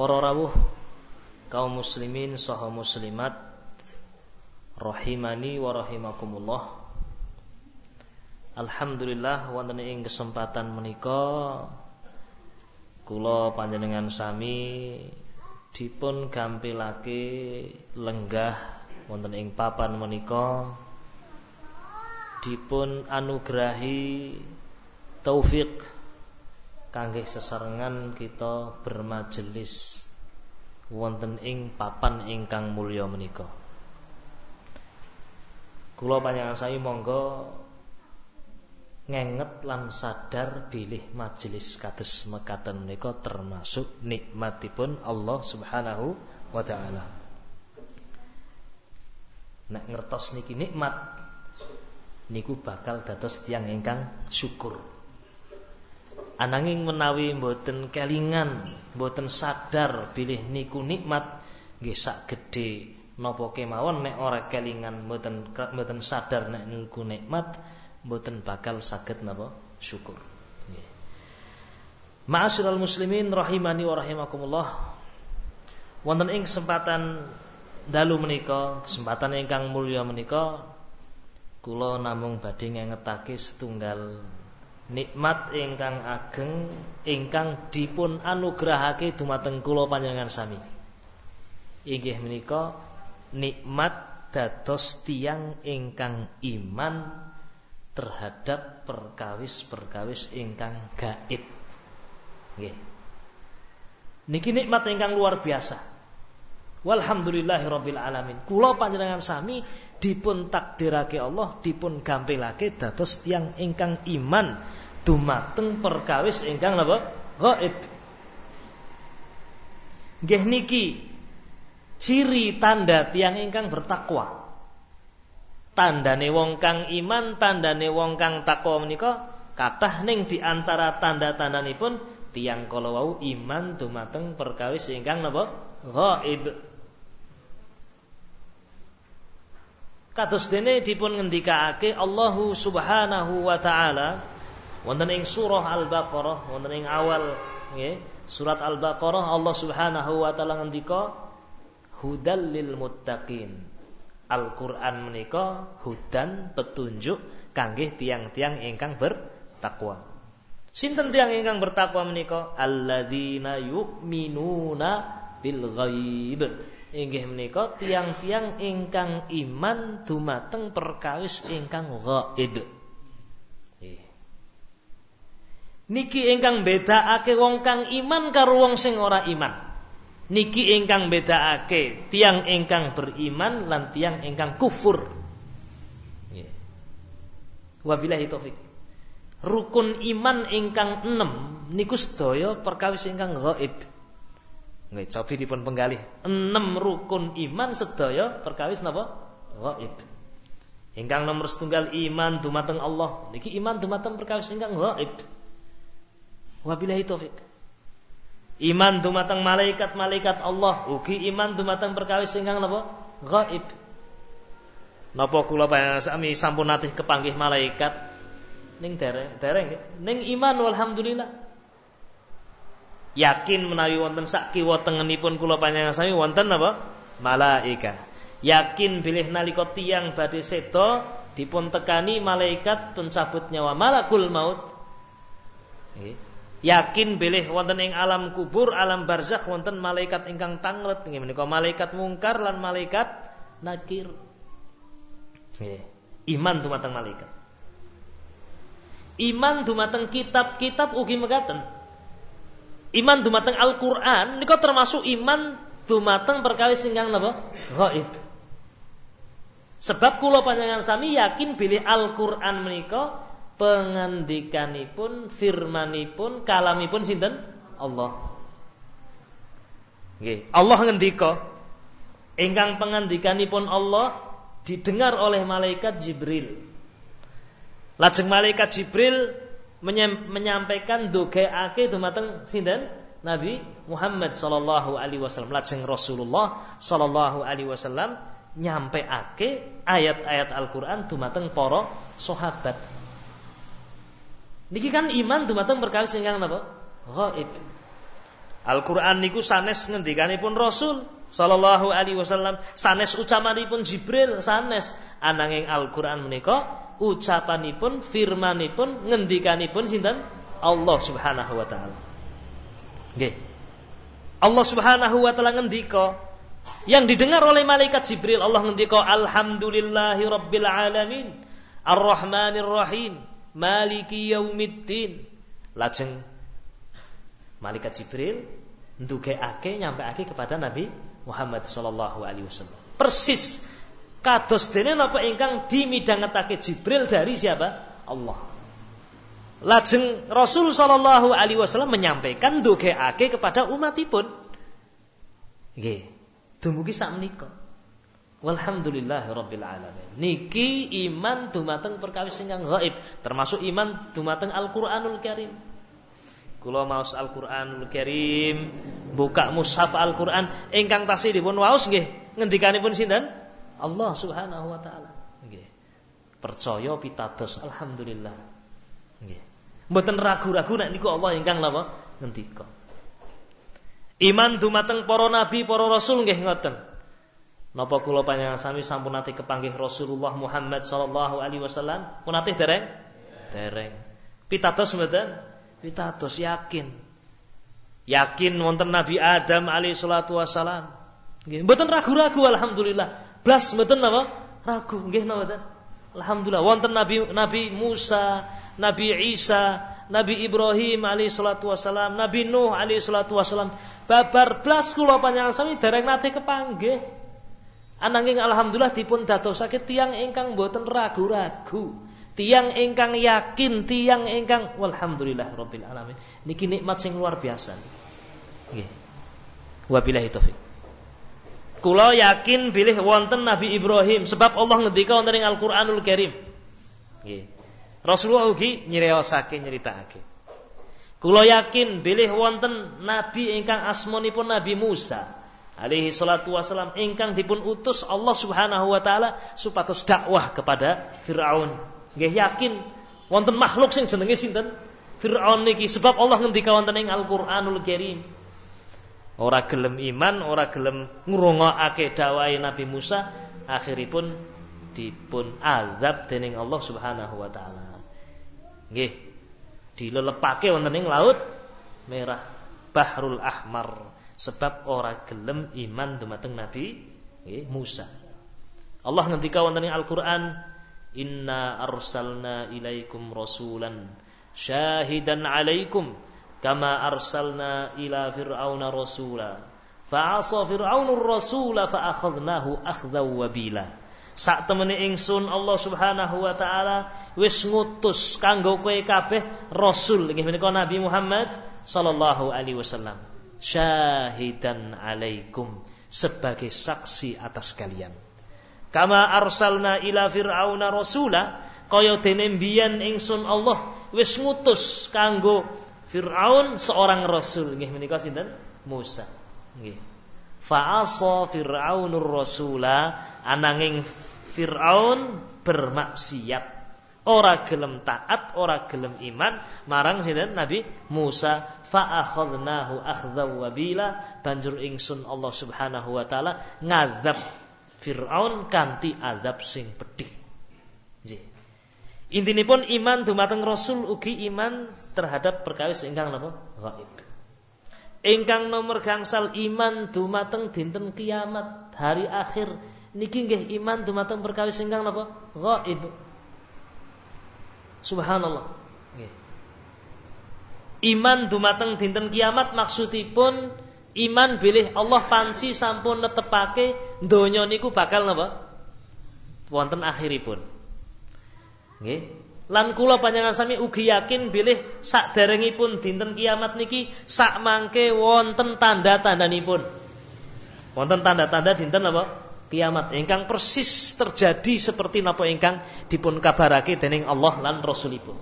Para rawuh kaum muslimin saha muslimat rahimani wa rahimakumullah. Alhamdulillah wonten ing kesempatan menika kula panjenengan sami dipun gampilake lenggah wonten ing papan menika dipun anugrahi taufik kangge sesarengan kita bermajelis wonten ing papan ingkang mulya menika. Kula panjenengan saya monggo ngenget lan sadar bilih majelis kados mekaten menika termasuk nikmatipun Allah Subhanahu wa taala. Nek ngertos niki nikmat niku bakal dados tiang ingkang syukur. Ananging menawi mboten kelingan, mboten sadar bilih niku nikmat nggih sak gedhe napa kemawon nek ora kelingan mboten mboten sadar nek niku nikmat mboten bakal saged napa syukur. Nggih. Ma'asyiral muslimin rahimani wa rahimakumullah. Wonten ing kesempatan dalu menika, kesempatan ingkang mulya menika kula namung badhe ngengetake setunggal nikmat ingkang ageng ingkang dipun anugrahake dumateng kula panjenengan sami. Inggih menika nikmat dados tiang ingkang iman terhadap perkawis-perkawis ingkang gaib. Nggih. Niki nikmat ingkang luar biasa. Walhamdulillahirabbil alamin. Kula panjenengan sami dipun takdirake Allah dipun gampilake dados tiang ingkang iman dumateng perkawis ingkang napa? Gaib. Nggih niki ciri tanda tiang ingkang bertakwa. Tandane wong kang iman, tandane wong kang takwa menika kathah ning di antara tanda-tandanipun tiang kala wau iman dumateng perkawis ingkang napa? Gaib. Kados dene dipun ngendikaake Allahu Subhanahu wa taala Wonten ing surah Al-Baqarah, wonten ing awal nggih, surat Al-Baqarah Allah Subhanahu wa taala ngendika hudal lil muttaqin. Al-Qur'an menika hudan petunjuk kangge tiang-tiang ingkang bertakwa. Sinten tiang ingkang bertakwa menika? Alladzina yu'minuna bil ghaib. Inggih menika tiang-tiang ingkang iman dumateng perkawis ingkang ghaib. Niki ingkang bedakake wong kang iman karo wong sing ora iman. Niki ingkang bedakake tiang ingkang beriman lan tiang ingkang kufur. Yeah. Wabillahi taufik. Rukun iman ingkang enam niku sedaya perkawis ingkang gaib. Nggih, cobi dipun penggalih. Enam rukun iman sedaya perkawis napa? Gaib. Ingkang nomor setunggal iman dumateng Allah. Niki iman dumateng perkawis ingkang gaib. Wabillahi taufik. Iman dumateng malaikat-malaikat Allah, ugi iman dumateng perkawis ingkang napa? Gaib. Napa kula sami sampun natih kepanggih malaikat ning dereng, dereng ning iman walhamdulillah. Yakin menawi wonten sak kiwa tengenipun kula panjenengan sami wonten napa? Malaikat. Yakin bilih nalika tiyang badhe seda dipun tekani malaikat pencabut nyawa malakul maut. Nggih yakin bilih wonten ing alam kubur, alam barzakh wonten malaikat ingkang tanglet nggih menika malaikat mungkar lan malaikat nakir. Nggih. Iman dumateng malaikat. Iman dumateng kitab-kitab ugi mekaten. Iman dumateng Al-Qur'an nika termasuk iman dumateng perkawis ingkang napa? Gaib. Sebab kula panjenengan sami yakin bilih Al-Qur'an menika pengendikanipun firmanipun kalamipun sinten Allah Nggih, Allah ngendika ingkang pengandikanipun Allah didengar oleh malaikat Jibril. Lajeng malaikat Jibril menyampaikan dogaake dumateng sinten? Nabi Muhammad sallallahu alaihi wasallam. Lajeng Rasulullah sallallahu alaihi wasallam nyampeake ayat-ayat Al-Qur'an dumateng para sahabat. Niki kan iman dumateng perkawis ingkang napa? Ghaib. Al-Qur'an niku sanes ngendikanipun Rasul sallallahu alaihi wasallam, sanes ucapanipun Jibril, sanes ananging Al-Qur'an menika ucapanipun, firmanipun, ngendikanipun sinten? Allah Subhanahu wa taala. Nggih. Allah Subhanahu wa taala ngendika yang didengar oleh malaikat Jibril Allah ngendika alhamdulillahi rabbil alamin arrahmanir rahim maliki yaumiddin. Lajeng malaikat Jibril ndugekake nyampeake kepada Nabi Muhammad sallallahu alaihi wasallam. Persis kados dene napa ingkang dimidhangetake Jibril dari siapa? Allah. Lajeng Rasul sallallahu alaihi wasallam menyampaikan ndugekake kepada umatipun. Nggih. Dumugi sak menika Walhamdulillahirabbil alamin. Niki iman dumateng perkawis ingkang gaib, termasuk iman dumateng Al-Qur'anul Karim. Kula maos Al-Qur'anul Karim, buka mushaf Al-Qur'an ingkang tasih dipun waos nggih ngendikanipun sinten? Allah Subhanahu wa taala. Percaya pitados alhamdulillah. Mboten ragu-ragu nek niku Allah ingkang napa ngendika. Iman dumateng para nabi, para rasul nggih ngoten. Napa kula panjenengan sami sampun nate kepanggih Rasulullah Muhammad sallallahu alaihi wasallam? Pun nate dereng? Dereng. Pitados mboten? Pitados yakin. Yakin wonten Nabi Adam alaihi salatu wasalam. Nggih, mboten ragu-ragu alhamdulillah. Blas mboten napa? Ragu nggih napa Alhamdulillah wonten Nabi Nabi Musa, Nabi Isa, Nabi Ibrahim alaihi salatu wasalam, Nabi Nuh alaihi salatu wasalam. Babar blas kula panjenengan sami dereng nate kepanggih. Ananging alhamdulillah dipun dadosake tiang ingkang boten ragu-ragu. Tiang ingkang yakin, tiang ingkang walhamdulillah rabbil alamin. Niki nikmat sing luar biasa. Nggih. Wabillahi taufik. Kula yakin bilih wonten Nabi Ibrahim sebab Allah ngendika wonten ing Al-Qur'anul Karim. Nggih. Rasulullah ugi nyriosake nyeritakake. Kula yakin bilih wonten nabi ingkang asmanipun Nabi Musa alaihi salatu wasalam ingkang dipun utus Allah Subhanahu wa taala supados dakwah kepada Firaun. Nggih yakin wonten makhluk sing jenenge sinten? Firaun niki sebab Allah ngendika wonten ing Al-Qur'anul Karim. Ora gelem iman, ora gelem ngrungokake dakwah Nabi Musa, akhiripun dipun azab dening Allah Subhanahu wa taala. Nggih. Dilelepake wonten ing laut merah Bahrul Ahmar sebab ora gelem iman dumateng Nabi Musa. Allah ngendika wonten ing Al-Qur'an, "Inna arsalna ilaikum rasulan syahidan 'alaikum kama arsalna ila fir'auna rasula." Fa'asa fir'aunur rasula fa'akhadnahu akhdaw wabila. Sak temene ingsun Allah Subhanahu wa taala wis ngutus kanggo kowe kabeh rasul nggih menika Nabi Muhammad sallallahu alaihi wasallam syahidan alaikum. Sebagai saksi atas kalian. Kama arsalna ila fir'auna rasula. Kaya dene mbiyen ingsun Allah. Wis ngutus kanggo Fir'aun seorang rasul. Nggih menika sinten? Musa. Nggih. Fa'asa fir'aunur rasula. Ananging Fir'aun bermaksiat ora gelem taat, ora gelem iman marang sinten Nabi Musa fa akhadnahu akhdhaw wabila banjur ingsun Allah Subhanahu wa taala ngadzab Firaun kanthi azab sing pedih. Nggih. Intinipun iman dumateng Rasul ugi iman terhadap perkawis ingkang napa? Gaib. Ingkang nomor gangsal iman dumateng dinten kiamat, hari akhir niki nggih iman dumateng perkawis ingkang napa? Gaib. Subhanallah. Iman dumateng dinten kiamat maksudipun iman bilih Allah panci sampun netepake donya niku bakal napa? Wonten akhiripun. Nggih. Lan kula panjenengan sami ugi yakin bilih saderengipun dinten kiamat niki sak mangke wonten tanda-tandanipun. Wonten tanda-tanda dinten apa? Kiamat. Ingkang persis terjadi seperti napa ingkang dipun kabarake dening Allah lan Rasulipun.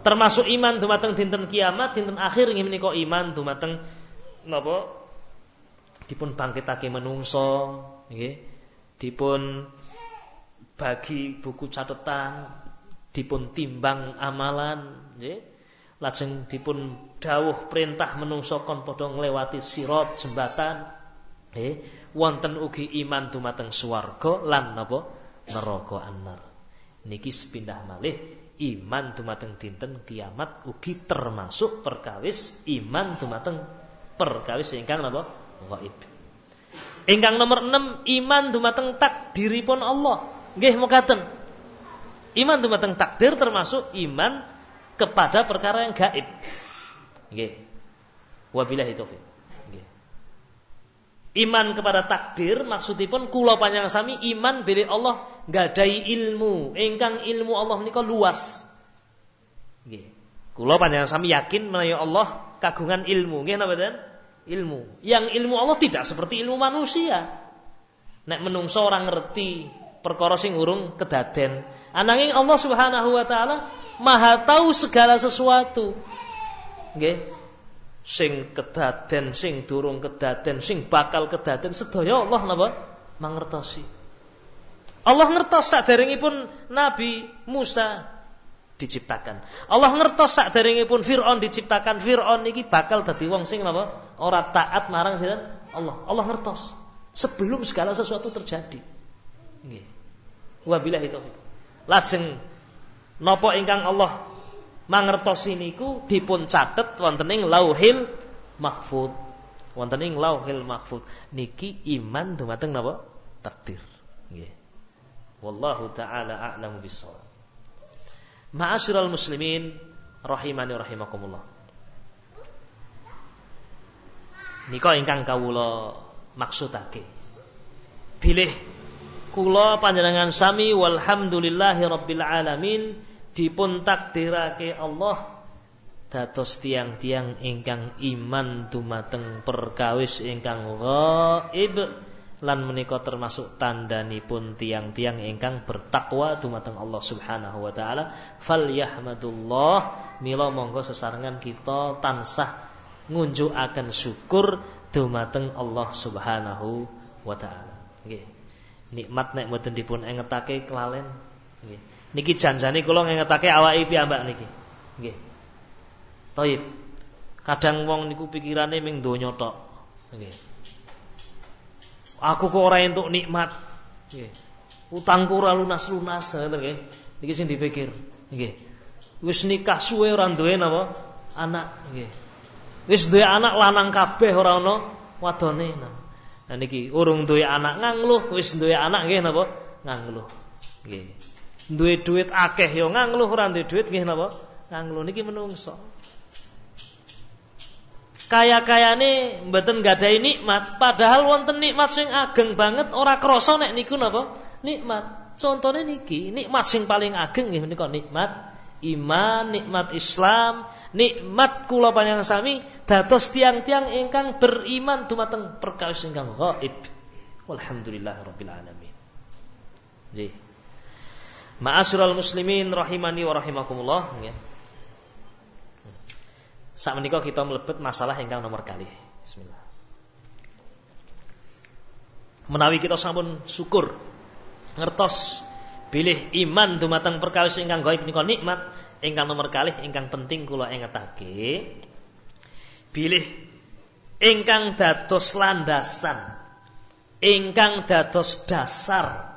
Termasuk iman dumateng dinten kiamat, dinten akhir inggih menika iman dumateng napa? Dipun bangkitake menungso nggih. Dipun bagi buku catatan dipun timbang amalan nggih. Lajeng dipun dawuh perintah menungso kon padha nglewati sirat jembatan wonten ugi iman dumateng swarga lan napa neraka annar niki sepindah malih iman dumateng dinten kiamat ugi termasuk perkawis iman dumateng perkawis ingkang napa gaib. Ingkang nomor 6 iman dumateng takdiripun Allah. Nggih mekaten. Iman dumateng takdir termasuk iman kepada perkara yang gaib. Nggih. Wabillahi taufik. Iman kepada takdir maksudipun kula panjang sami iman bilih Allah gadai ilmu ingkang ilmu Allah menika luas. Nggih. Kula panjang sami yakin menawi Allah kagungan ilmu. Nggih napa ilmu. Yang ilmu Allah tidak seperti ilmu manusia. Nek menungso orang ngerti perkara sing urung kedaden. Ananging Allah Subhanahu wa taala Maha tahu segala sesuatu. Nggih. Sing kedaden, sing durung kedaden, sing bakal kedaden sedaya Allah napa? Mangertosi. Allah ngertos saderengipun Nabi Musa diciptakan. Allah ngertos pun Firaun diciptakan. Firaun niki bakal dadi wong sing napa? Ora taat marang sinten? Allah. Allah ngertos sebelum segala sesuatu terjadi. Nggih. Wabillahi taufik. Lajeng napa ingkang Allah mangertosi niku dipun catet wonten ing Lauhil Mahfud. Wonten ing Lauhil Mahfud. Niki iman dumateng napa? Takdir. Nggih. Wallahu taala a'lamu bissawab. Ma'asyiral muslimin rahimani rahimakumullah. Nika ingkang kawula maksudake. Bilih kula panjenengan sami walhamdulillahi rabbil alamin dipun takdirake Allah dados tiang-tiang ingkang iman dumateng perkawis ingkang ghaib lan menika termasuk tandhanipun tiang-tiang ingkang bertakwa dumateng Allah Subhanahu wa taala. Falyahmadullah mila monggo sesarengan kita tansah ngunjukaken syukur dumateng Allah Subhanahu wa taala. Nikmat nek mboten dipun engetake kelalen. Nggih niki janjane kula ngengetake awake piyambak niki nggih Toib. Kadang wong niku pikirane ming donya tok. Nggih. Aku kok ora entuk nikmat. Nggih. Utangku ora lunas-lunas ngoten nggih. Iki sing dipikir. Nggih. Wis nikah suwe ora duwe napa? Anak nggih. Wis duwe anak lanang kabeh ora ana wadone. Nah niki urung duwe anak ngangluh, wis duwe anak nggih napa? Ngangluh. Nggih. Duwe duit akeh ya ngangluh, ora duwe duit nggih napa? Ngangluh niki menungso kaya-kayane mboten gadai nikmat, padahal wonten nikmat sing ageng banget ora krasa nek niku napa? Nikmat. Contohnya niki, nikmat sing paling ageng nggih menika nikmat iman, nikmat Islam, nikmat kula panjang sami dados tiang-tiang ingkang beriman dumateng perkawis ingkang gaib. Walhamdulillahirabbil alamin. Nggih. Ma'asyiral muslimin rahimani wa rahimakumullah nggih. Saat menikah kita melebet masalah ingkang nomor kali. Bismillah. Menawi kita sampun syukur ngertos bilih iman dumateng perkawis ingkang gaib nika nikmat ingkang nomor kali ingkang penting kula ingetake bilih ingkang dados landasan ingkang dados dasar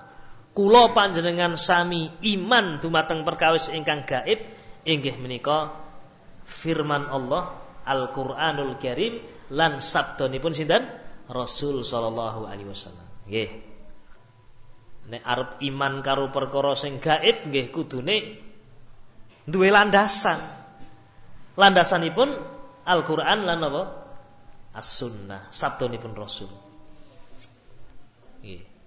kula panjenengan sami iman dumateng perkawis ingkang gaib inggih menika firman Allah Al-Qur'anul Karim lan sabdanipun sinten Rasul sallallahu alaihi wasallam. Nggih. Nek arep iman karo perkara sing gaib nggih kudune duwe landasan. Landasanipun Al-Qur'an lan apa? As-Sunnah, sabdanipun Rasul. Nggih.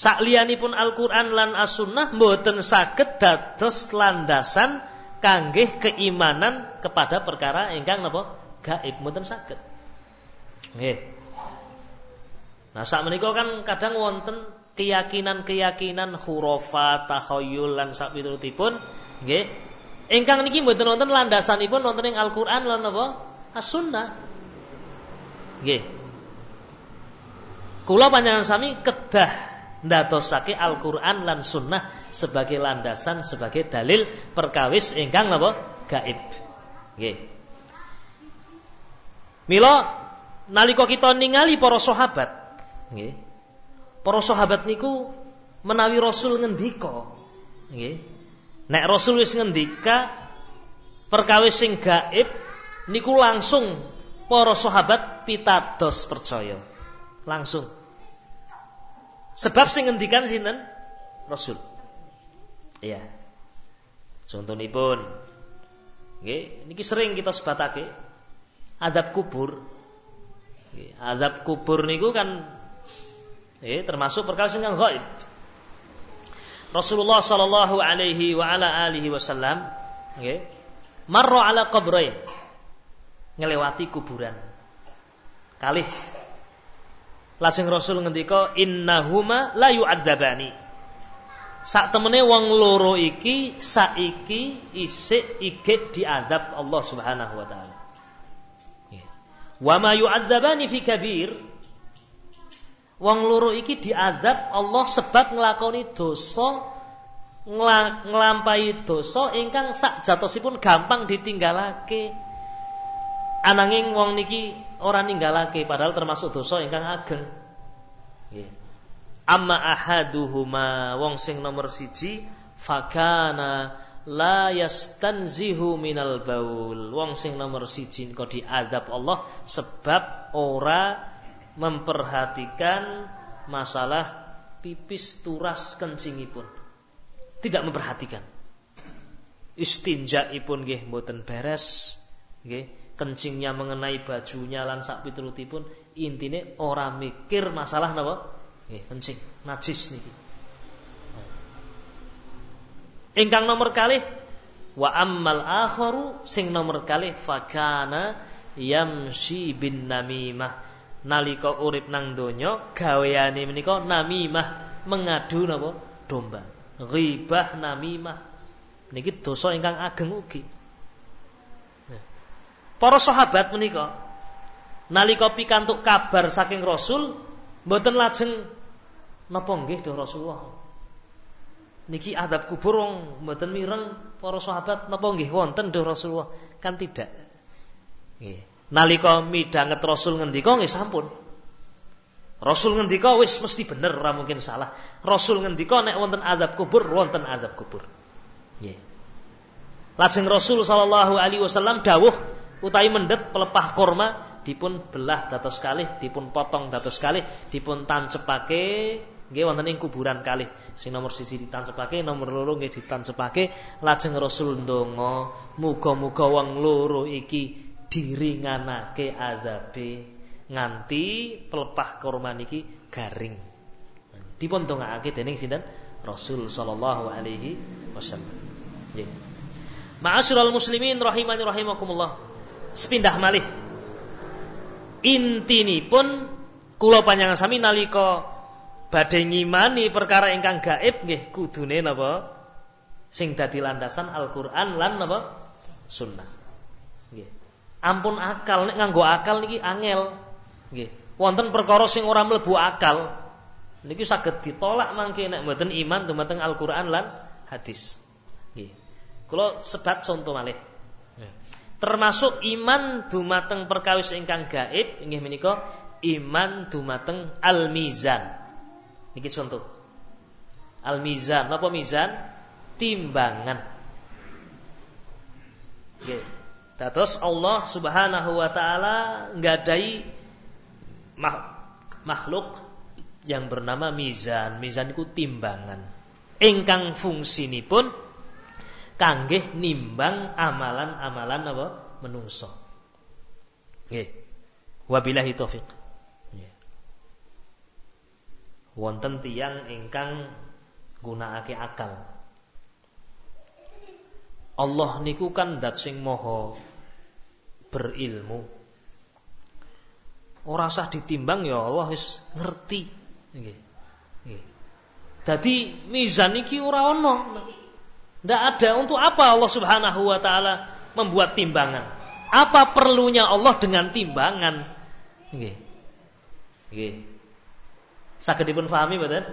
Sakliyanipun Al-Qur'an lan As-Sunnah mboten saged dados landasan kangge keimanan kepada perkara ingkang napa gaib mboten saged. Nggih. Nah, saat menika kan kadang wonten keyakinan-keyakinan hurufat, takhayul lan sak piturutipun nggih. Ingkang niki mboten wonten landasanipun wonten ing Al-Qur'an lan napa? As-Sunnah. Nggih. Kula panjenengan sami kedah ndadosake Al-Qur'an lan Sunnah sebagai landasan sebagai dalil perkawis ingkang napa? gaib. Nggih. Mila nalika kita ningali para sahabat Nggih. Para sahabat niku menawi Rasul ngendika, nggih. Nek Rasul wis ngendika perkawis sing gaib niku langsung para sahabat pitados percaya. Langsung. Sebab sing ngendikan sinten? Rasul. Iya. Contonipun nggih niki sering kita sebatake adab kubur. Nggih, adab kubur niku kan Eh, termasuk perkara yang gaib. Rasulullah sallallahu alaihi wa ala alihi wasallam nggih marra ala qabrain ngelewati kuburan. Kalih lajeng Rasul ngendika innahuma la yu'adzabani. Sak temene wong loro iki saiki isik igek diadab Allah Subhanahu wa taala. Wa ma yu'adzabani fi kabir Wong loro iki diadab Allah sebab nglakoni dosa nglampahi dosa ingkang sak jatosipun gampang ditinggalake. Ananging wong niki ora ninggalake padahal termasuk dosa ingkang ageng. Amma ahaduhuma wong sing nomor siji fakana la yastanzihu minal baul. Wong sing nomor siji kok diadab Allah sebab ora memperhatikan masalah pipis turas kencingipun. Tidak memperhatikan. Istinjaipun nggih mboten beres, nggih. Kencingnya mengenai bajunya lan sak piturutipun intine ora mikir masalah napa? Nggih, kencing, najis niki. Ingkang nomor kalih wa ammal akharu sing nomor kalih fakana yamshi bin namimah. Nalika urip nang donya gaweane menika namimah mengadu napa? Domba. Ghibah namimah. Niki dosa ingkang ageng ugi para sahabat menika nalika pikantuk kabar saking Rasul mboten lajeng napa nggih Duh Rasulullah niki adab kubur wong mboten mireng para sahabat napa nggih wonten Duh Rasulullah kan tidak nggih Nalika midhanget Rasul ngendika nggih sampun. Rasul ngendika wis mesti bener ora mungkin salah. Rasul ngendika nek wonten azab kubur, wonten azab kubur. Nggih. Lajeng Rasul sallallahu alaihi wasallam dawuh utawi mendhet pelepah korma dipun belah dados kalih, dipun potong dados kalih, dipun tancepake nggih wonten ing kuburan kalih. Sing nomor siji ditancepake, nomor loro nggih ditancepake. Lajeng Rasul ndonga, muga-muga wong loro iki diringanake azabe nganti pelepah kurma niki garing. Dipun dongakake dening sinten? Rasul sallallahu alaihi wasallam. Nggih. Ma'asyiral muslimin rahimani rahimakumullah. Sepindah malih. Intinipun kula panjenengan sami nalika badhe ngimani perkara ingkang gaib nggih kudune napa? Sing dadi landasan Al-Qur'an lan napa? Sunnah. Ampun akal nek nganggo akal niki angel. Nggih. Wonten perkara sing ora mlebu akal. Niki saged ditolak mangke nek mboten iman dumateng Al-Qur'an lan hadis. Nggih. Kula sebat contoh malih. Termasuk iman dumateng perkawis ingkang gaib inggih menika iman dumateng al-mizan. Niki contoh. Al-mizan, napa mizan? Timbangan. Nggih. Dados Allah Subhanahu wa taala nggadahi makhluk yang bernama mizan. Mizan itu timbangan. Ingkang fungsinipun kangge nimbang amalan-amalan apa menungso. Nggih. Wabillahi taufik. Wonten tiyang ingkang gunakake akal. Allah niku kan dat sing moho berilmu. ora usah ditimbang ya Allah wis ngerti. Nggih. Nggih. Dadi mizan iki ora ana. Ndak ada untuk apa Allah Subhanahu wa taala membuat timbangan? Apa perlunya Allah dengan timbangan? Nggih. Nggih. Saged dipun pahami mboten?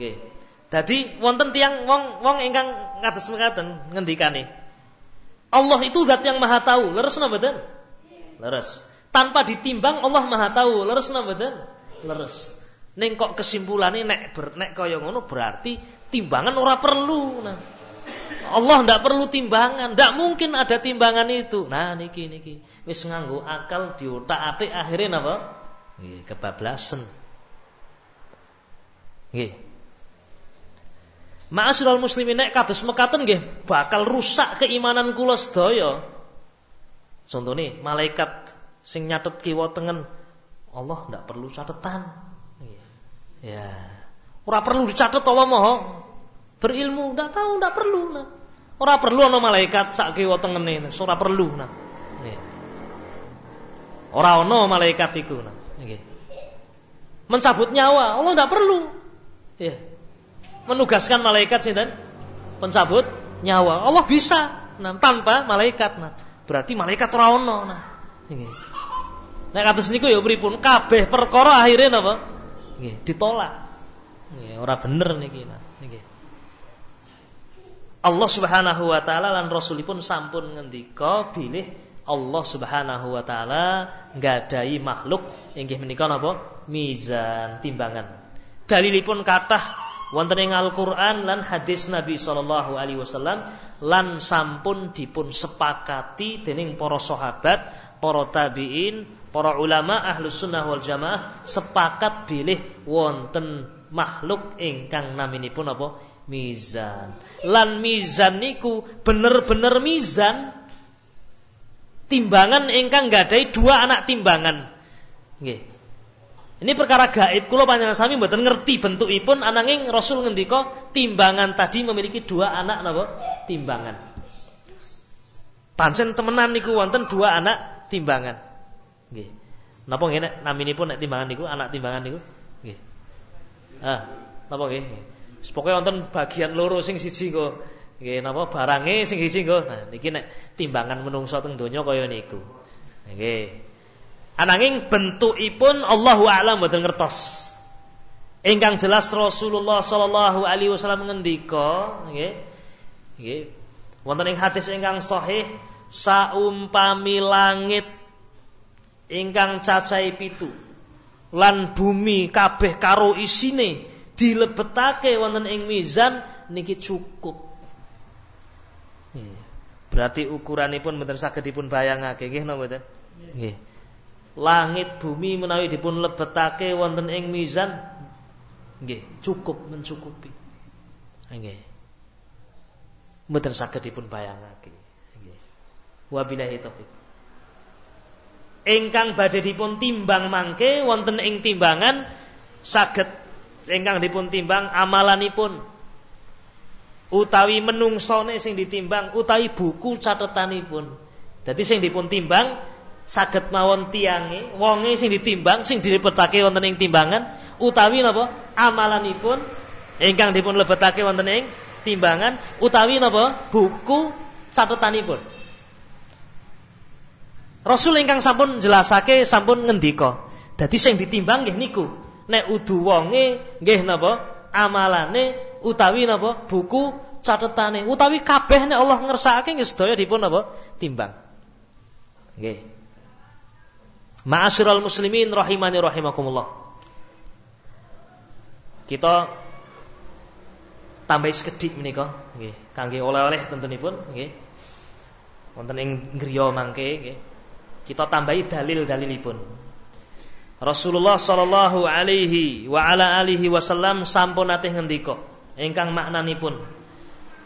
Nggih. Dadi wonten tiang wong wong ingkang ngates mekaten ngendikane. Allah itu zat yang maha tahu. Leres napa mboten? Leres. Tanpa ditimbang Allah maha tahu. Leres napa mboten? Leres. Ning kok kesimpulannya nek ber, nek kaya ngono berarti timbangan ora perlu. Nah. Allah ndak perlu timbangan, ndak mungkin ada timbangan itu. Nah niki niki wis nganggo akal diotak-atik akhirnya napa? Nggih, kebablasan. Nggih. Ma'asyiral muslimin nek kados mekaten nggih bakal rusak keimanan kula sedaya. Contone malaikat sing nyatet kiwa tengen Allah ndak perlu catatan. Ya. Ora perlu dicatat Allah moho. Berilmu ndak tahu ndak perlu. Nah. Ora perlu ana malaikat sak kiwa tengene, ora perlu nah. Nggih. Ora ana malaikat iku nah. Nggih. Mencabut nyawa, Allah ndak perlu. Ya menugaskan malaikat sinten pencabut nyawa. Allah bisa nah, tanpa malaikat. Nah, berarti malaikat ora ono. Nah, nggih. Nek kados niku ya pripun? Kabeh perkara akhirnya napa? Nggih, ditolak. Nggih, ora bener niki. Nah, nggih. Allah Subhanahu wa taala lan rasulipun sampun ngendika bilih Allah Subhanahu wa taala nggadahi makhluk inggih menika napa? Mizan, timbangan. Dalilipun kathah wonten ing Al-Qur'an lan hadis Nabi sallallahu alaihi wasallam lan sampun dipun sepakati dening para sahabat, para tabi'in, para ulama ahlus sunnah wal jamaah sepakat bilih wonten makhluk ingkang naminipun apa? Mizan. Lan mizan niku bener-bener mizan timbangan ingkang gadai dua anak timbangan. Nggih. Ini perkara gaib kula panjenengan sami mboten ngerti bentukipun ananging Rasul ngendika timbangan tadi memiliki dua anak napa? Timbangan. Pancen temenan niku wonten dua anak timbangan. Nggih. Napa nggih nek naminipun nek timbangan niku anak timbangan niku? Nggih. Ah, napa nggih? Pokoke wonten bagian loro sing siji kok nggih napa barange sing siji kok. Nah niki nek timbangan menungso teng donya kaya niku. Nggih. Ananging bentukipun Allahu a'lam mboten ngertos. Ingkang jelas Rasulullah sallallahu alaihi wasallam ngendika, nggih. Nggih. Wonten ing hadis ingkang sahih saumpami langit ingkang cacahe pitu lan bumi kabeh karo isine dilebetake wonten ing mizan niki cukup. Berarti ukuranipun mboten saged dipun bayangake. Nggih napa mboten? Nggih. Langit bumi menawi dipun lebetake wonten ing mizan nggih cukup mencukupi. Nggih. Mboten saged dipun bayangake. Nggih. Wabillahi taufik ingkang badhe dipun timbang mangke wonten ing timbangan saged ingkang dipun timbang amalanipun. Utawi menungsone sing ditimbang utawi buku catetanipun dadi sing dipun timbang saged mawon tiange wonge sing ditimbang sing dilebetake wonten ing timbangan utawi napa? Amalanipun. Ingkang dipun lebetake wonten ing timbangan utawi napa? Buku catetanipun Rasul ingkang sampun jelasake sampun ngendika dadi sing ditimbang nggih niku nek udu wonge nggih napa? Amalane utawi napa? Buku catetane. Utawi kabeh nek Allah ngersakake nggih sedaya dipun napa? Timbang. Nggih. Ma'asyiral muslimin rahimani rahimakumullah. Kita tambah sekedhik menika. Nggih, kangge oleh-oleh tentunipun. Nggih. Wonten ing griya mangke nggih. Kita tambahi dalil-dalilipun. Rasulullah sallallahu alaihi wa ala alihi wasallam sampun ate ngendika ingkang maknanipun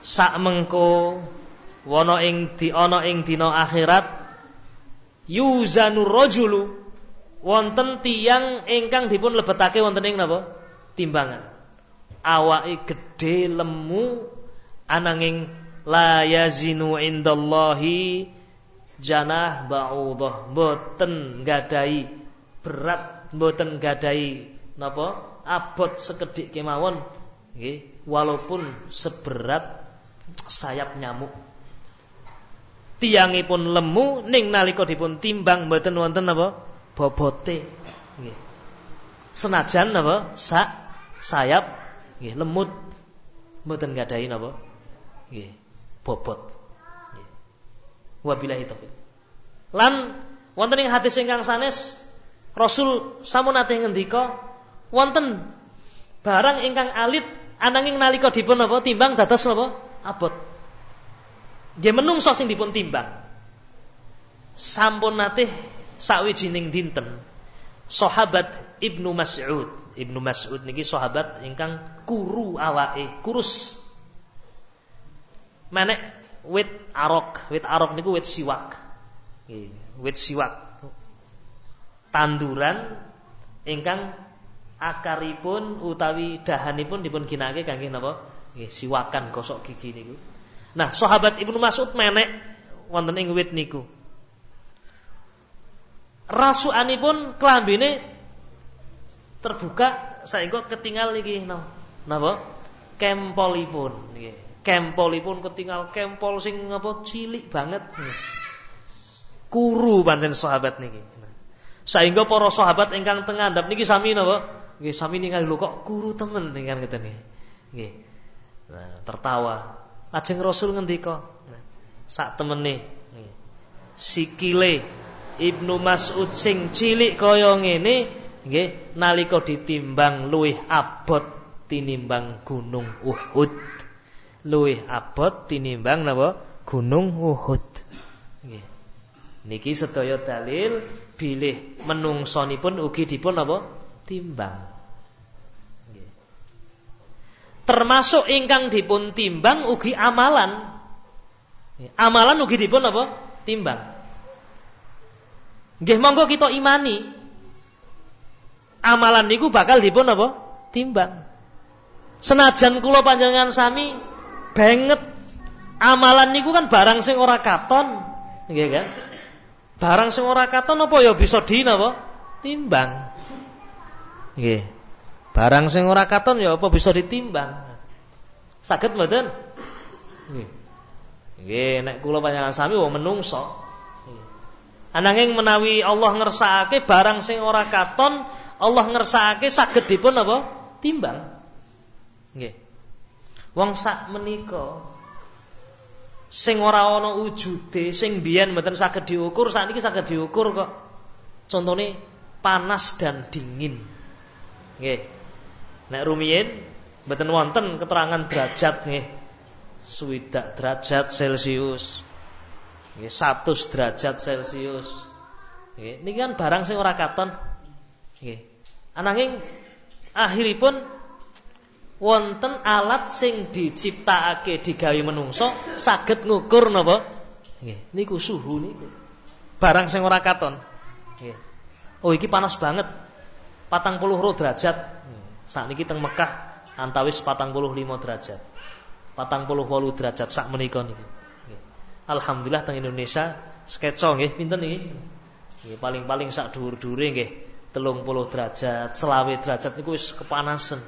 sak mengko wana ing di ana ing dina akhirat yuzanur rajulu wonten tiyang ingkang dipun lebetake wonten ing napa? Timbangan. Awake gedhe lemu ananging la yazinu indallahi janah ba'udah boten nggadahi berat mboten gadai napa? Abot sekedik kemawon. Nggih walaupun seberat sayap nyamuk. Tiangipun lemu ning nalika dipun timbang mboten wonten napa? Bobote. Nggih. Senajan napa? Sak sayap nggih lemut mboten gadai napa? Nggih bobot. Nggih. Wabillahi taufik lan wonten ing hadis ingkang sanes Rasul sampun nate ngendika wonten barang ingkang alit ananging nalika dipun apa timbang dados napa abot. Nggih menungso sing dipun timbang. Sampun nate sawijining dinten sahabat Ibnu Mas'ud. Ibnu Mas'ud niki sahabat ingkang kuru awake, kurus. Menek wit arok, wit arok niku wit siwak. wit siwak tanduran ingkang akaripun utawi dahanipun dipun ginake kangge napa? Nggih, siwakan gosok gigi niku. Nah, sahabat Ibnu Mas'ud menek wonten ing wit niku. Rasukanipun klambine terbuka saengga ketinggal niki napa? Kempolipun nggih. Kempolipun ketinggal kempol sing apa cilik banget. Kuru pancen sahabat niki. Sehingga para sahabat ingkang tengandap niki sami napa? Nggih sami ningali lho kok guru temen dengan ngeten nggih. Nggih. Nah, tertawa. Lajeng Rasul ngendika, nah, sak temene. Sikile Ibnu Mas'ud sing cilik kaya ngene nggih nalika ditimbang luwih abot tinimbang gunung Uhud. Luwih abot tinimbang napa? Gunung Uhud. Nggih. Niki sedaya dalil bilih menungsonipun ugi dipun apa? Timbang. Termasuk ingkang dipun timbang ugi amalan. Amalan ugi dipun apa? Timbang. Nggih monggo kita imani. Amalan niku bakal dipun apa? Timbang. Senajan kula panjenengan sami banget amalan niku kan barang sing ora katon, nggih kan? Barang sing ora katon apa ya bisa di napa? Timbang. Nggih. Barang sing ora katon ya apa bisa ditimbang. Saged mboten? Nggih. Nggih, nek kula panjenengan sami wong menungso. Ananging menawi Allah ngersakake barang sing ora katon, Allah ngersakake saged dipun apa? Timbang. Nggih. Wong sak menika sing ora ana wujude sing biyen mboten saged diukur sakniki saged diukur kok. Contone panas dan dingin. Nggih. Nek rumiyin mboten wonten keterangan derajat nggih. Swidak derajat celcius nggih 100 derajat celcius nggih niki kan barang sing ora katon. Nggih. Ananging akhiripun wonten alat sing diciptakake digawe menungso saged ngukur napa? Nggih, niku suhu niku. Barang sing ora katon. Nggih. Oh iki panas banget. 40 derajat. Sakniki teng Mekah antawis 45 derajat. 48 derajat sak menika niki. Nggih. Alhamdulillah teng Indonesia skeco nggih pinten niki? Nggih paling-paling sak dhuwur-dhuwure nggih 30 derajat, selawe derajat niku wis kepanasan.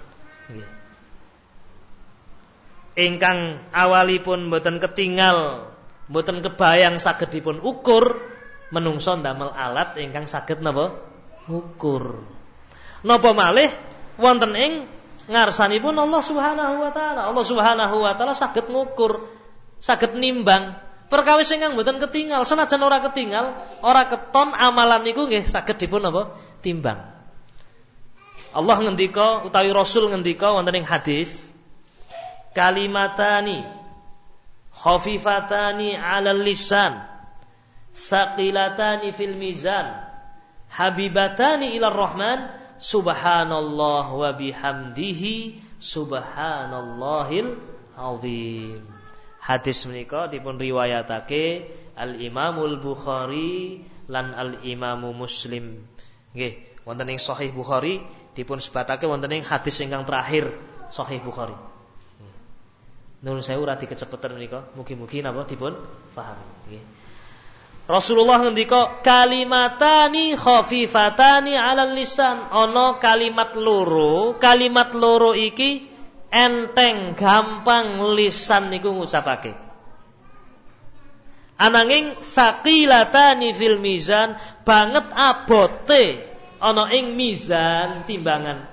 Nggih ingkang awalipun mboten ketinggal, mboten kebayang saged dipun ukur, menungso ndamel alat ingkang saged napa? Ngukur. Napa malih wonten ing ngarsanipun Allah Subhanahu wa taala. Allah Subhanahu wa taala saged ngukur, saged nimbang. Perkawis ingkang mboten ketinggal, senajan ora ketinggal, ora keton amalan niku nggih saged dipun apa? Timbang. Allah ngendika utawi Rasul ngendika wonten ing hadis kalimatani khafifatani 'ala lisan saqilatani fil mizan habibatani ila rahman subhanallah wa bihamdihi subhanallahil azim. Hadis menika dipun riwayatake al Imamul Bukhari lan al Imamu Muslim. Nggih wonten ing sahih Bukhari dipun sebatake wonten ing hadis ingkang terakhir sahih Bukhari Nun saya ora dikecepetan menika, mugi-mugi napa dipun paham nggih. Rasulullah ngendika kalimatani khafifatani 'alal lisan. Ana kalimat loro, kalimat loro iki enteng, gampang lisan niku ngucapake. Ananging saqilatani fil mizan banget abote ana ing mizan timbangan.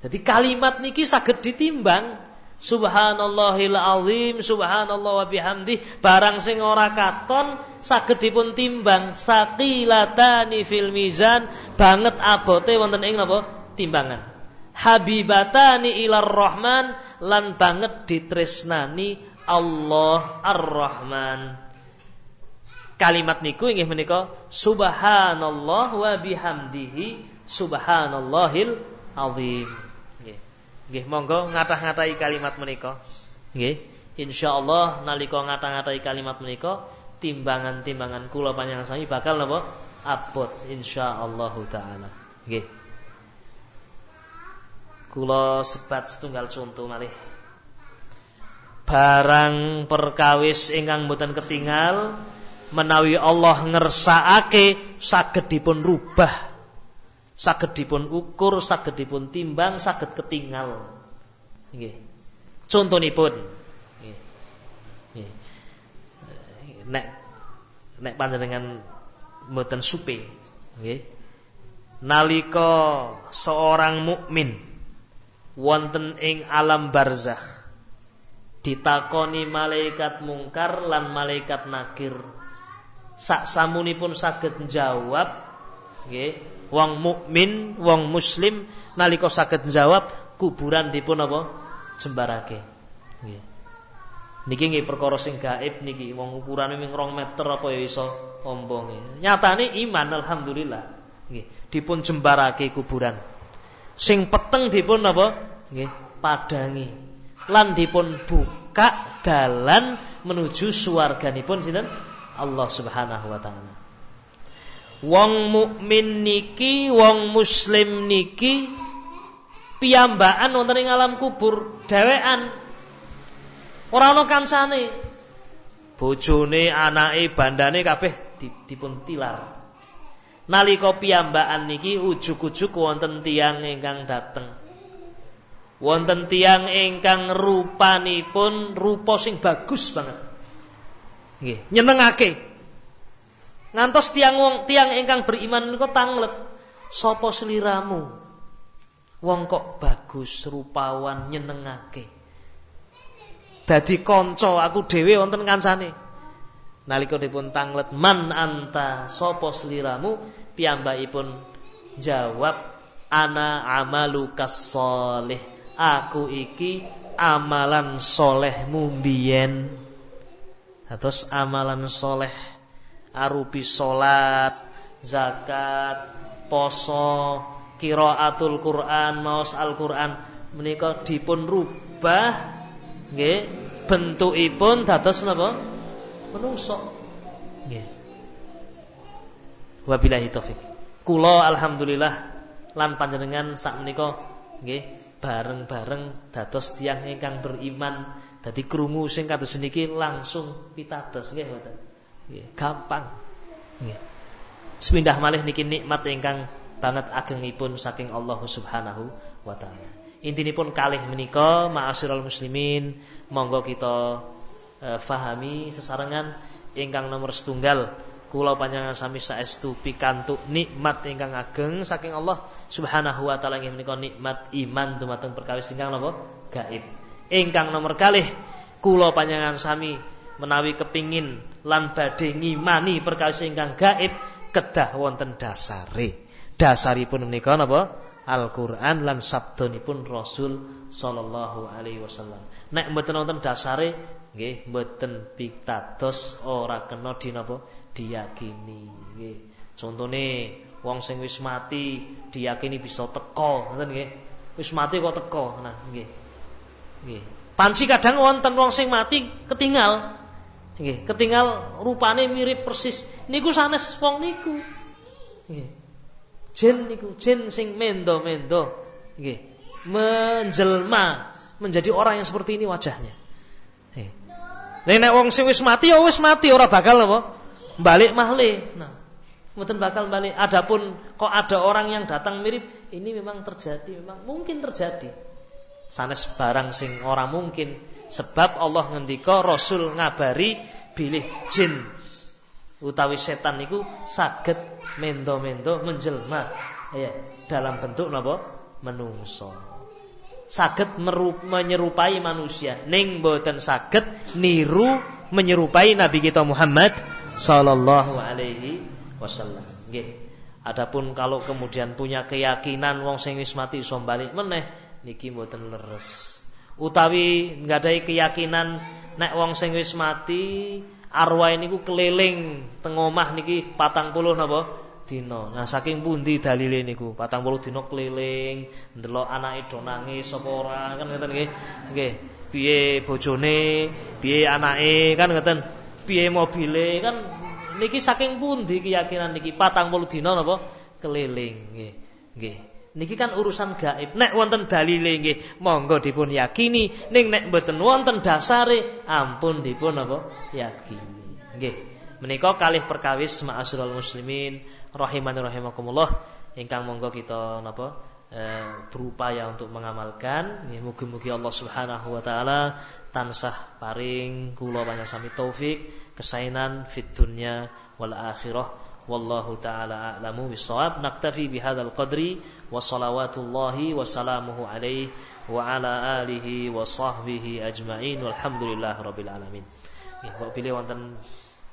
Jadi kalimat niki saged ditimbang Subhanallahil azim, subhanallah wa bihamdi, barang sing ora katon saged dipun timbang saqilatani fil mizan banget abote wonten ing napa? timbangan. Habibatani ilar rahman lan banget ditresnani Allah Ar-Rahman. Kalimat niku inggih menika subhanallah wa bihamdihi subhanallahil azim. Nggih, monggo ngatah-ngatahi kalimat menika. Nggih. Insyaallah nalika ngatah-ngatahi kalimat menika timbangan-timbangan kula panjenengan sami bakal napa? Abot insyaallah taala. Nggih. Kula sebat setunggal contoh malih. Barang perkawis ingkang mboten ketinggal menawi Allah ngersakake saged dipun rubah saged dipun ukur, saged dipun timbang, saged ketinggal. Nggih. Contonipun. Nek nek panjenengan mboten supe, nggih. Nalika seorang mukmin wonten ing alam barzakh ditakoni malaikat mungkar lan malaikat nakir sak samunipun saged njawab nggih wong mukmin, wong muslim nalika saged jawab kuburan dipun apa? jembarake. Nggih. Niki nggih perkara sing gaib niki wong ukurane ming 2 meter apa ya iso ombonge. Nyatane iman alhamdulillah. Nggih, dipun jembarake kuburan. Sing peteng dipun apa? Nggih, padangi. Lan dipun buka dalan menuju swarganipun sinten? Allah Subhanahu wa taala wong mukmin niki, wong muslim niki piyambakan wonten ing alam kubur dhewean. Ora ana kancane. Bojone, anake, bandane kabeh dipun tilar. Nalika piyambakan niki ujug-ujug wonten tiang ingkang dateng. Wonten tiang ingkang rupanipun rupa sing bagus banget. Nggih, nyenengake. Ngantos tiang wong tiang ingkang beriman niku tanglet. Sapa sliramu? Wong kok bagus rupawan nyenengake. Dadi kanca aku dhewe wonten kancane. Nalika dipun tanglet man anta sapa sliramu? Piyambakipun jawab ana amalu kasoleh. Aku iki amalan solehmu mbiyen. Terus amalan soleh arupi salat, zakat, poso, qiraatul Quran, maos Al-Quran menika dipun rubah nggih bentukipun dados napa? menungso. Nggih. Wabillahi taufik. Kula alhamdulillah lan panjenengan sak menika nggih bareng-bareng dados tiyang ingkang beriman dadi krungu sing kados niki langsung pitados nggih mboten. Gampang. Sepindah malih niki nikmat ingkang banget agengipun saking Allah Subhanahu wa taala. Intinipun kalih menika ma'asyiral muslimin, monggo kita eh, fahami sesarengan ingkang nomor setunggal kula panjenengan sami saestu pikantuk nikmat ingkang ageng saking Allah Subhanahu wa taala inggih menika nikmat iman dumateng perkawis ingkang napa gaib. Ingkang nomor kalih kula panjenengan sami menawi kepingin lan badhe ngimani perkawis ingkang gaib kedah wonten dasare. Dasaripun menika napa? Al-Qur'an lan sabdanipun Rasul sallallahu alaihi wasallam. Nek mboten wonten dasare nggih mboten pitados ora kena dinapa diyakini nggih. Contone wong sing wis mati diyakini bisa teko, ngoten nggih. Wis mati kok teko. Nah, nggih. Nggih. Panci kadang wonten wong sing mati ketinggal Nggih, ketinggal rupane mirip persis. Niku sanes wong niku. Nggih. Jin niku, jin sing mendo-mendo. Nggih. Menjelma menjadi orang yang seperti ini wajahnya. Nggih. Nek wong sing wis mati ya wis mati ora bakal apa? balik malih. Nah, mboten bakal balik. Adapun kok ada orang yang datang mirip, ini memang terjadi, memang mungkin terjadi. Sanes barang sing orang mungkin sebab Allah ngendika Rasul ngabari bilih jin utawi setan niku saged mendo-mendo menjelma ya dalam bentuk napa menungso saged menyerupai manusia ning boten saged niru menyerupai Nabi kita Muhammad sallallahu alaihi wasallam. Nggih. Adapun kalau kemudian punya keyakinan wong sing wis mati iso meneh niki mboten leres. Utawi nggadahi keyakinan nek wong sing wis mati arwah niku keliling teng omah niki 40 napa dina. Nah saking pundi dalile niku 40 dina keliling ndelok anake do nangis sapa ora kan ngoten nggih. Nggih. Piye bojone, piye anake kan ngoten. Piye mobile kan Niki saking pundi keyakinan niki patang puluh dina napa keliling nggih. Nggih. Niki kan urusan gaib. Nek wonten dalile nggih, monggo dipun yakini. Ning nek mboten wonten dasare, ampun dipun apa? Yakini. Nggih. Menika kalih perkawis ma'asyiral muslimin rahimani rahimakumullah ingkang monggo kita napa e, berupaya untuk mengamalkan. Nggih mugi-mugi Allah Subhanahu wa taala tansah paring kula panjang taufik kesainan fit dunya wal akhirah wallahu taala a'lamu bissawab naktafi bihadzal qadri wa salawatullahi alaihi wa ala alihi wa sahbihi ajmain. Walhamdulillah rabbil alamin. Kok pilih wonten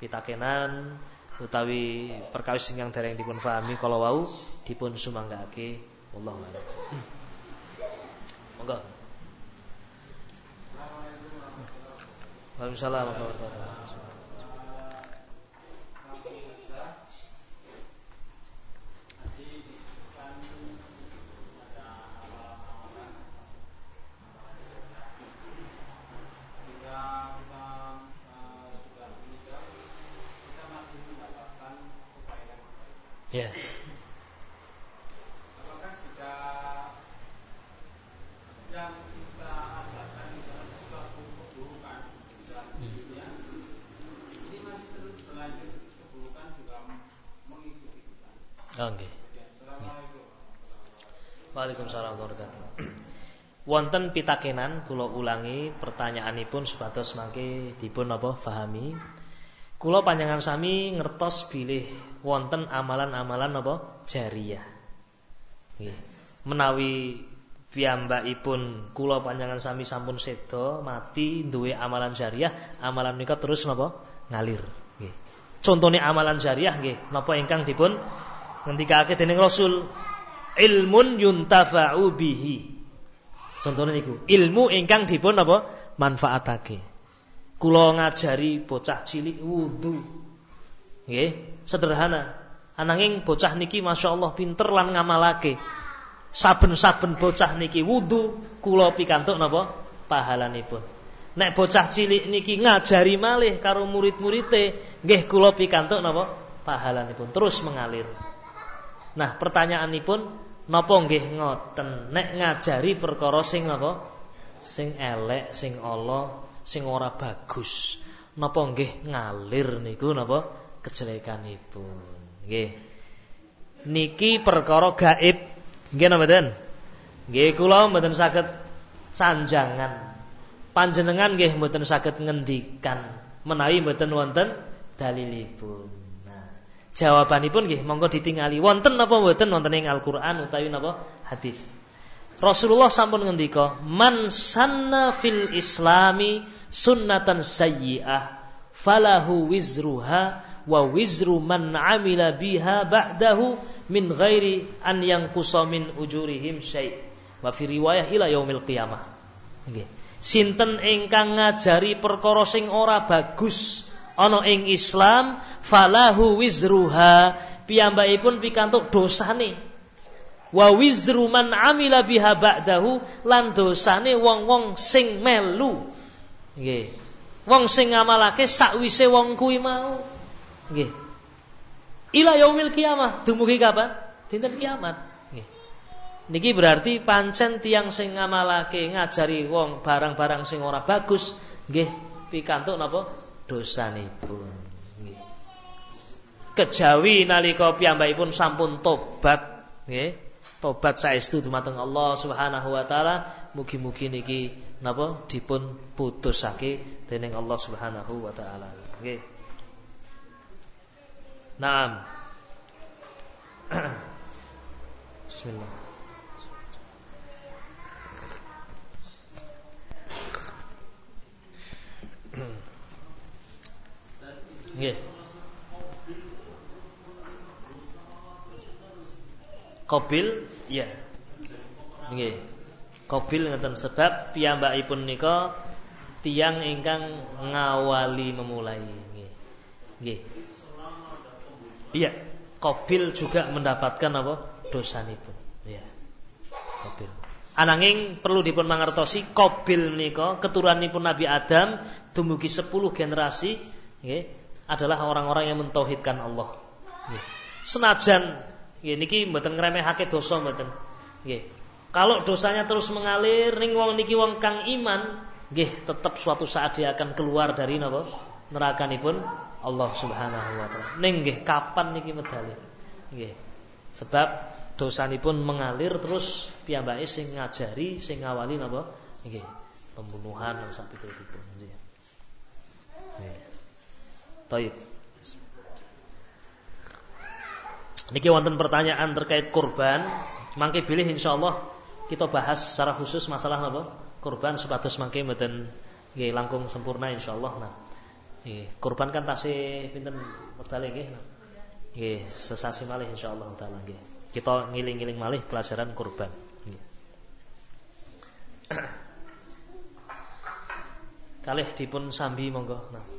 pitakenan utawi perkawis ingkang dereng dipun pahami kala wau dipun sumanggake wallahu a'lam. Monggo. Waalaikumsalam warahmatullahi wabarakatuh. Ya. Apakah jika yang kita adakan dalam suatu keburukan dalam hidupnya, ini masih terus berlanjut keburukan juga mengikuti kita. Oke. Okay. Waalaikumsalam warahmatullahi wabarakatuh. Wonten pitakenan kula ulangi pertanyaanipun supados mangke dipun apa fahami. Kula panjangan sami ngertos bilih wonten amalan-amalan apa jariah. Menawi piyambakipun kula panjangan sami sampun sedo mati duwe amalan jariah, amalan menika terus napa ngalir. Contone amalan jariah nggih napa ingkang dipun ngendikake dening Rasul ilmun yuntafa'u bihi. Contohnya niku, ilmu ingkang dipun apa manfaatake. Kula ngajari bocah cilik wudu. Nggih, sederhana. Ananging bocah niki Masya Allah pinter lan ngamalake. Saben-saben bocah niki wudu, kula pikantuk napa? Pahalanipun. Nek bocah cilik niki ngajari malih karo murid-murite, nggih kula pikantuk napa? Pahalanipun terus mengalir. Nah, pertanyaanipun napa nggih ngoten? Nek ngajari perkara sing napa? Sing elek, sing Allah sing ora bagus. Napa nggih ngalir niku napa kejelekanipun. Nggih. Niki perkara gaib. Nggih napa mboten? Nggih kula mboten saged sanjangan. Panjenengan nggih mboten saged ngendikan menawi mboten wonten dalilipun. Nah, jawabanipun nggih monggo ditingali wonten napa mboten wonten ing Al-Qur'an utawi napa hadis. Rasulullah sampun ngendika, "Man sanna fil islami sunnatan sayyi'ah falahu wizruha wa wizru man amila biha ba'dahu min ghairi an yanqusa min ujurihim syai' wa fi riwayah ila yaumil qiyamah. Nggih. Sinten ingkang ngajari perkara sing ora bagus ana ing Islam falahu wizruha piyambakipun pikantuk dosane. Wa wizru man amila biha ba'dahu lan dosane wong-wong sing melu Nggih. Wong sing ngamalake sakwise wong kuwi mau. Nggih. Ila yaumil kiamah, dumugi kapan? Dinten kiamat. Nggih. Niki berarti pancen tiang sing ngamalake ngajari wong barang-barang sing ora bagus, nggih pikantuk napa? Dosanipun. Nggih. kejawi nalika piyambakipun sampun tobat nggih tobat saestu dumateng Allah Subhanahu wa taala mugi-mugi niki napa dipun putusake dening Allah Subhanahu wa taala nggih Naam Bismillah Nggih. Qabil ya. Nggih. Qabil ngeten sebab piyambakipun nika tiang ingkang ngawali memulai nggih. Nggih. Iya, Qabil juga mendapatkan apa? dosanipun. Ya. Qabil. Ananging perlu dipun mangertosi Qabil menika keturunanipun Nabi Adam dumugi 10 generasi nggih adalah orang-orang yang mentauhidkan Allah. Nggih. Senajan nggih niki mboten ngremehake dosa mboten. Nggih. Kalau dosanya terus mengalir ning wong niki wong kang iman, nggih tetap suatu saat dia akan keluar dari napa? Nerakanipun Allah Subhanahu wa taala. Ning nggih kapan niki medali? Nggih. Sebab dosanipun mengalir terus piyambake sing ngajari, sing ngawali napa? Nggih. Pembunuhan sak pitu-pitu. Nggih. Taib. Niki wonten pertanyaan terkait kurban, mangke bilih insyaallah kita bahas secara khusus masalah apa? Kurban supados mangke mboten nggih langkung sempurna insyaallah. Nah. Nggih, kurban kan tasih pinten wekdale nggih. Nggih, sesasi malih insyaallah taala nggih. Kita ngiling-ngiling malih pelajaran kurban. Kalih dipun sambi monggo. Nah.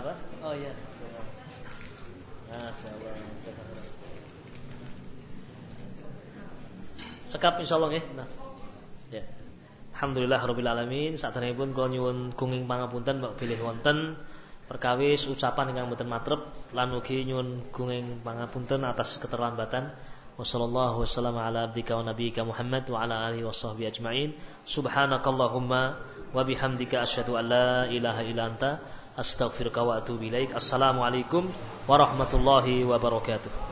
Apa? Oh iya. Masya Allah. Cekap insyaallah nggih. Nah. Ya. Alhamdulillah rabbil alamin. Saderengipun kula nyuwun gunging pangapunten mbok bilih wonten perkawis ucapan ingkang mboten matrep lan ugi nyuwun gunging pangapunten atas keterlambatan. Wassallallahu wasallam ala abdika wa nabiyyika Muhammad wa ala alihi washabbihi ajmain. Subhanakallahumma wa bihamdika asyhadu an la ilaha illa anta astaghfiruka wa atubu ilaik. Assalamualaikum warahmatullahi wabarakatuh.